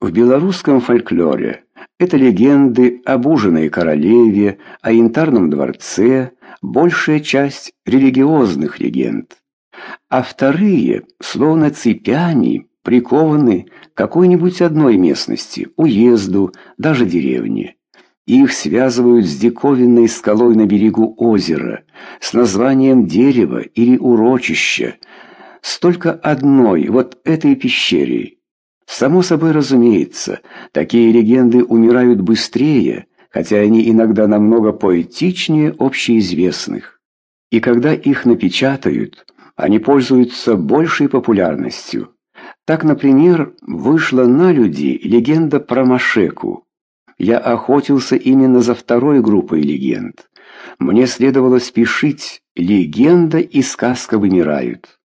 В белорусском фольклоре это легенды об ужиной королеве, о янтарном дворце, большая часть религиозных легенд. А вторые, словно цепями, прикованы к какой-нибудь одной местности, уезду, даже деревне. Их связывают с диковинной скалой на берегу озера, с названием дерева или урочища, с только одной, вот этой пещерой. Само собой разумеется, такие легенды умирают быстрее, хотя они иногда намного поэтичнее общеизвестных. И когда их напечатают, они пользуются большей популярностью. Так, например, вышла на люди легенда про Машеку. Я охотился именно за второй группой легенд. Мне следовало спешить, легенда и сказка вымирают.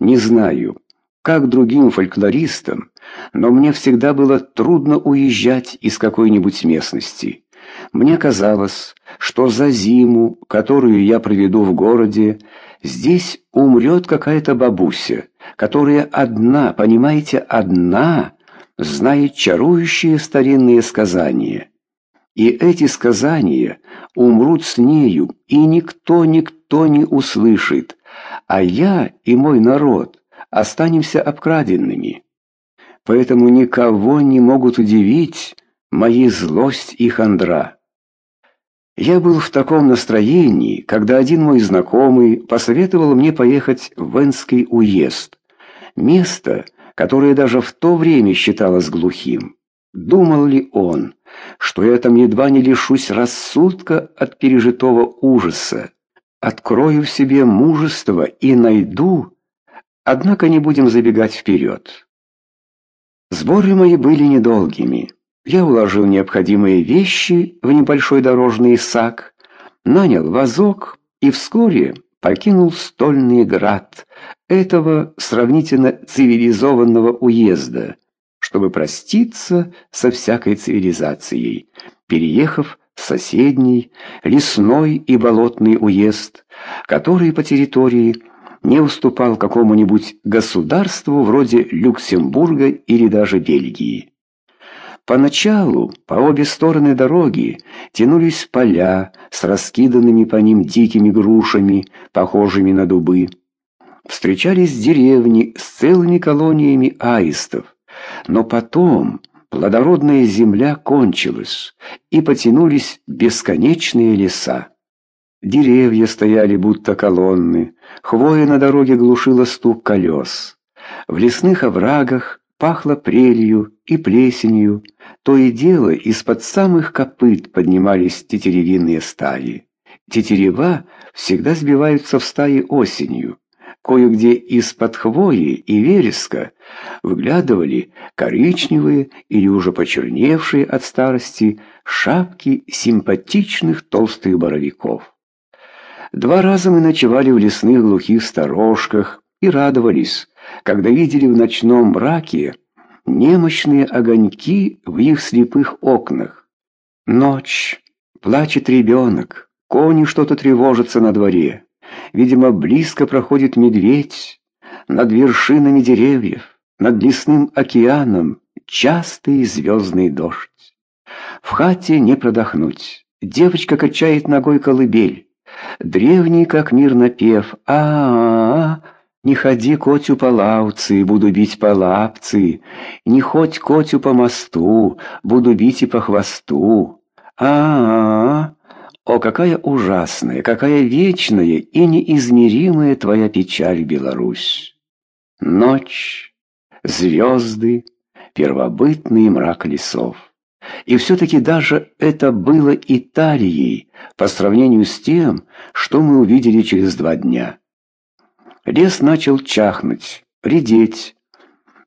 Не знаю, как другим фольклористам, но мне всегда было трудно уезжать из какой-нибудь местности. Мне казалось, что за зиму, которую я проведу в городе, здесь умрет какая-то бабуся, которая одна, понимаете, одна, знает чарующие старинные сказания. И эти сказания умрут с нею, и никто, никто не услышит, а я и мой народ останемся обкраденными. Поэтому никого не могут удивить мои злость и хандра. Я был в таком настроении, когда один мой знакомый посоветовал мне поехать в Венский уезд, место, которое даже в то время считалось глухим. Думал ли он, что я там едва не лишусь рассудка от пережитого ужаса, открою в себе мужество и найду Однако не будем забегать вперед. Сборы мои были недолгими. Я уложил необходимые вещи в небольшой дорожный сак, нанял вазок и вскоре покинул стольный град этого сравнительно цивилизованного уезда, чтобы проститься со всякой цивилизацией, переехав в соседний лесной и болотный уезд, который по территории не уступал какому-нибудь государству вроде Люксембурга или даже Бельгии. Поначалу по обе стороны дороги тянулись поля с раскиданными по ним дикими грушами, похожими на дубы. Встречались деревни с целыми колониями аистов, но потом плодородная земля кончилась, и потянулись бесконечные леса. Деревья стояли будто колонны, хвоя на дороге глушила стук колес. В лесных оврагах пахло прелью и плесенью, то и дело из-под самых копыт поднимались тетеревиные стаи. Тетерева всегда сбиваются в стаи осенью. Кое-где из-под хвои и вереска выглядывали коричневые или уже почерневшие от старости шапки симпатичных толстых боровиков. Два раза мы ночевали в лесных глухих сторожках и радовались, когда видели в ночном мраке немощные огоньки в их слепых окнах. Ночь. Плачет ребенок. Кони что-то тревожатся на дворе. Видимо, близко проходит медведь. Над вершинами деревьев, над лесным океаном частый звездный дождь. В хате не продохнуть. Девочка качает ногой колыбель. Древний, как мир напев, а, -а, -а не ходи, котю, по лавцы, буду бить по лапцы, не хоть котю по мосту, буду бить и по хвосту. А, -а, -а о, какая ужасная, какая вечная и неизмеримая твоя печаль, Беларусь! Ночь, звезды, первобытный мрак лесов. И все-таки даже это было Италией по сравнению с тем, что мы увидели через два дня. Лес начал чахнуть, редеть,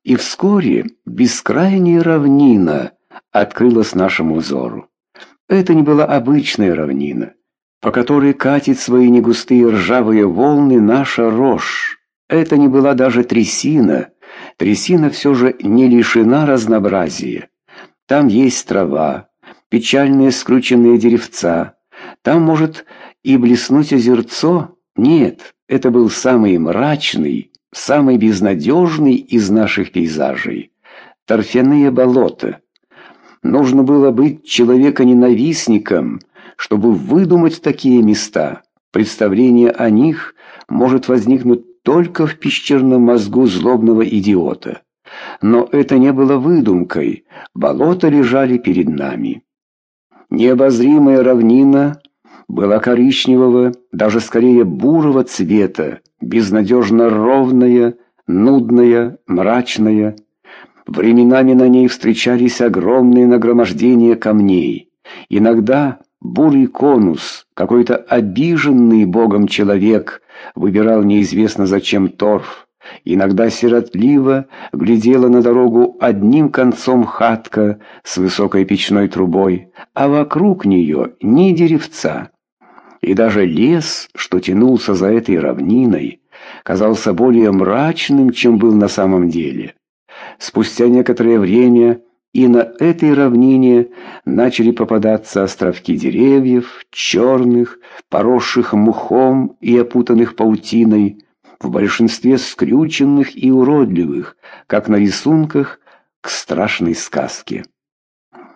и вскоре бескрайняя равнина открылась нашему взору. Это не была обычная равнина, по которой катит свои негустые ржавые волны наша рожь. Это не была даже трясина. Трясина все же не лишена разнообразия. Там есть трава, печальные скрученные деревца. Там может и блеснуть озерцо. Нет, это был самый мрачный, самый безнадежный из наших пейзажей. торфяные болота. Нужно было быть человеконенавистником, чтобы выдумать такие места. Представление о них может возникнуть только в пещерном мозгу злобного идиота. Но это не было выдумкой, болота лежали перед нами. Необозримая равнина была коричневого, даже скорее бурого цвета, безнадежно ровная, нудная, мрачная. Временами на ней встречались огромные нагромождения камней. Иногда бурый конус, какой-то обиженный богом человек, выбирал неизвестно зачем торф. Иногда сиротливо глядела на дорогу одним концом хатка с высокой печной трубой, а вокруг нее ни деревца. И даже лес, что тянулся за этой равниной, казался более мрачным, чем был на самом деле. Спустя некоторое время и на этой равнине начали попадаться островки деревьев, черных, поросших мухом и опутанных паутиной, в большинстве скрюченных и уродливых, как на рисунках к страшной сказке.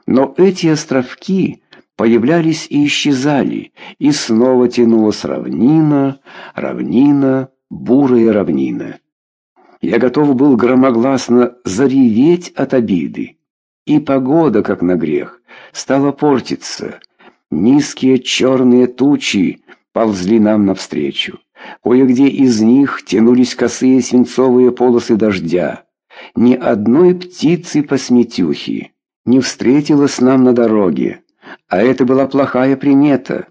Но эти островки появлялись и исчезали, и снова тянулась равнина, равнина, бурая равнина. Я готов был громогласно зареветь от обиды. И погода, как на грех, стала портиться. Низкие черные тучи ползли нам навстречу. Кое-где из них тянулись косые свинцовые полосы дождя. Ни одной птицы по сметюхе не встретилась нам на дороге, а это была плохая примета.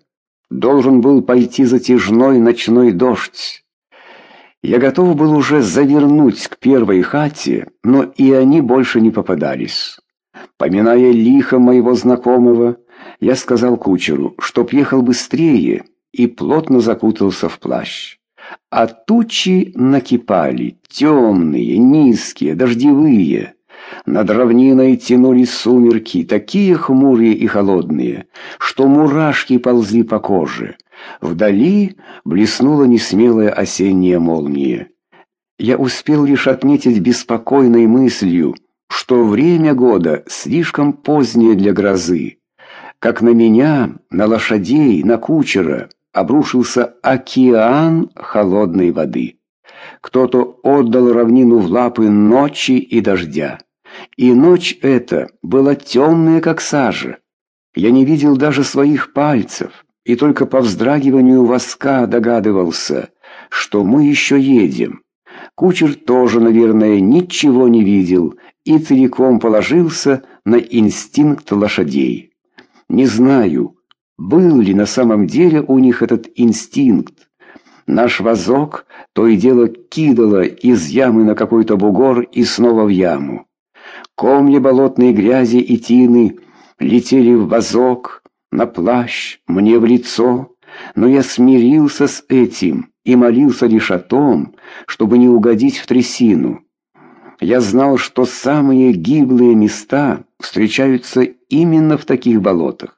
Должен был пойти затяжной ночной дождь. Я готов был уже завернуть к первой хате, но и они больше не попадались. Поминая лихо моего знакомого, я сказал кучеру, чтоб ехал быстрее, и плотно закутался в плащ. А тучи накипали, темные, низкие, дождевые. Над равниной тянулись сумерки, такие хмурые и холодные, что мурашки ползли по коже. Вдали блеснула несмелая осенняя молния. Я успел лишь отметить беспокойной мыслью — что время года слишком позднее для грозы. Как на меня, на лошадей, на кучера обрушился океан холодной воды. Кто-то отдал равнину в лапы ночи и дождя. И ночь эта была темная, как сажа. Я не видел даже своих пальцев, и только по вздрагиванию воска догадывался, что мы еще едем. Кучер тоже, наверное, ничего не видел и целиком положился на инстинкт лошадей. Не знаю, был ли на самом деле у них этот инстинкт. Наш вазок то и дело кидало из ямы на какой-то бугор и снова в яму. Комья болотной грязи и тины летели в вазок, на плащ, мне в лицо, но я смирился с этим и молился лишь о том, чтобы не угодить в трясину. Я знал, что самые гиблые места встречаются именно в таких болотах.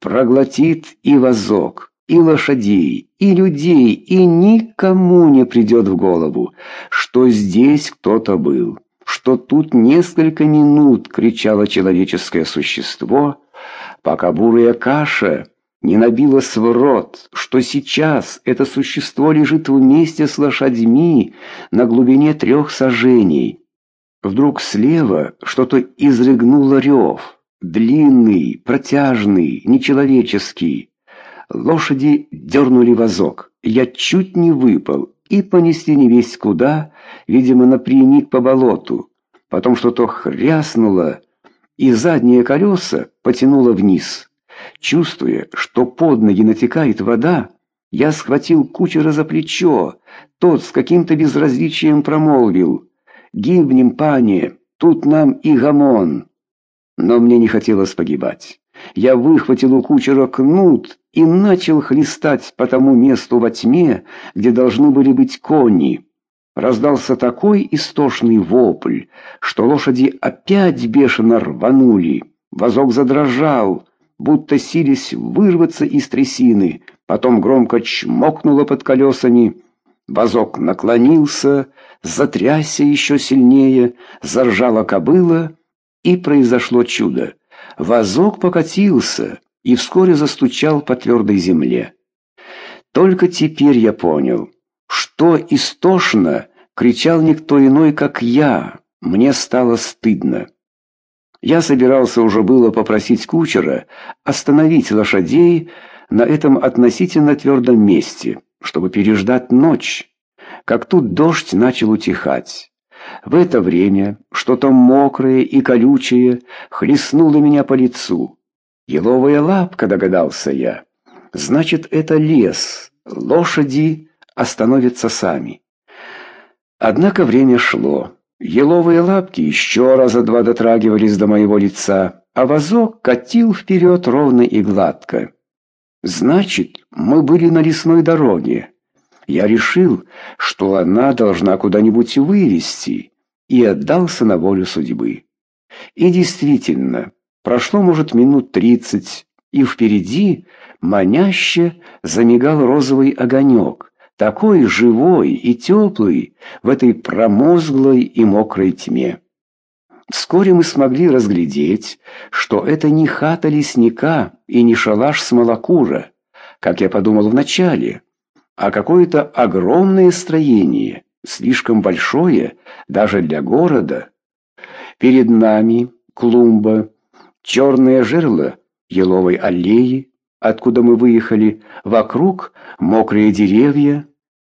Проглотит и вазок, и лошадей, и людей, и никому не придет в голову, что здесь кто-то был, что тут несколько минут кричало человеческое существо, пока бурая каша не набилась в рот, что сейчас это существо лежит вместе с лошадьми на глубине трех сажений. Вдруг слева что-то изрыгнуло рев, длинный, протяжный, нечеловеческий. Лошади дернули вазок. Я чуть не выпал и понесли не весь куда, видимо, напрямик по болоту. Потом что-то хряснуло, и задние колеса потянуло вниз. Чувствуя, что под ноги натекает вода, я схватил кучера за плечо. Тот с каким-то безразличием промолвил — Гибнем, пане, тут нам и гамон. Но мне не хотелось погибать. Я выхватил у кучера кнут и начал хлестать по тому месту во тьме, где должны были быть кони. Раздался такой истошный вопль, что лошади опять бешено рванули. Возок задрожал, будто сились вырваться из трясины, потом громко чмокнуло под колесами. Возок наклонился, затрясся еще сильнее, заржала кобыла, И произошло чудо. Вазок покатился и вскоре застучал по твердой земле. Только теперь я понял, что истошно кричал никто иной, как я. Мне стало стыдно. Я собирался уже было попросить кучера остановить лошадей на этом относительно твердом месте, чтобы переждать ночь, как тут дождь начал утихать. В это время что-то мокрое и колючее хлестнуло меня по лицу. Еловая лапка, догадался я. Значит, это лес. Лошади остановятся сами. Однако время шло. Еловые лапки еще раза два дотрагивались до моего лица, а вазок катил вперед ровно и гладко. Значит, мы были на лесной дороге. Я решил, что она должна куда-нибудь вывести, и отдался на волю судьбы. И действительно, прошло, может, минут тридцать, и впереди маняще замигал розовый огонек такой живой и теплый в этой промозглой и мокрой тьме. Вскоре мы смогли разглядеть, что это не хата лесника и не шалаш смолокура, как я подумал вначале, а какое-то огромное строение, слишком большое даже для города. Перед нами клумба, черное жерло еловой аллеи, откуда мы выехали, вокруг мокрые деревья,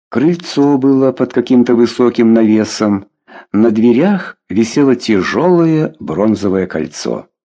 Крыльцо было под каким-то высоким навесом. На дверях висело тяжелое бронзовое кольцо.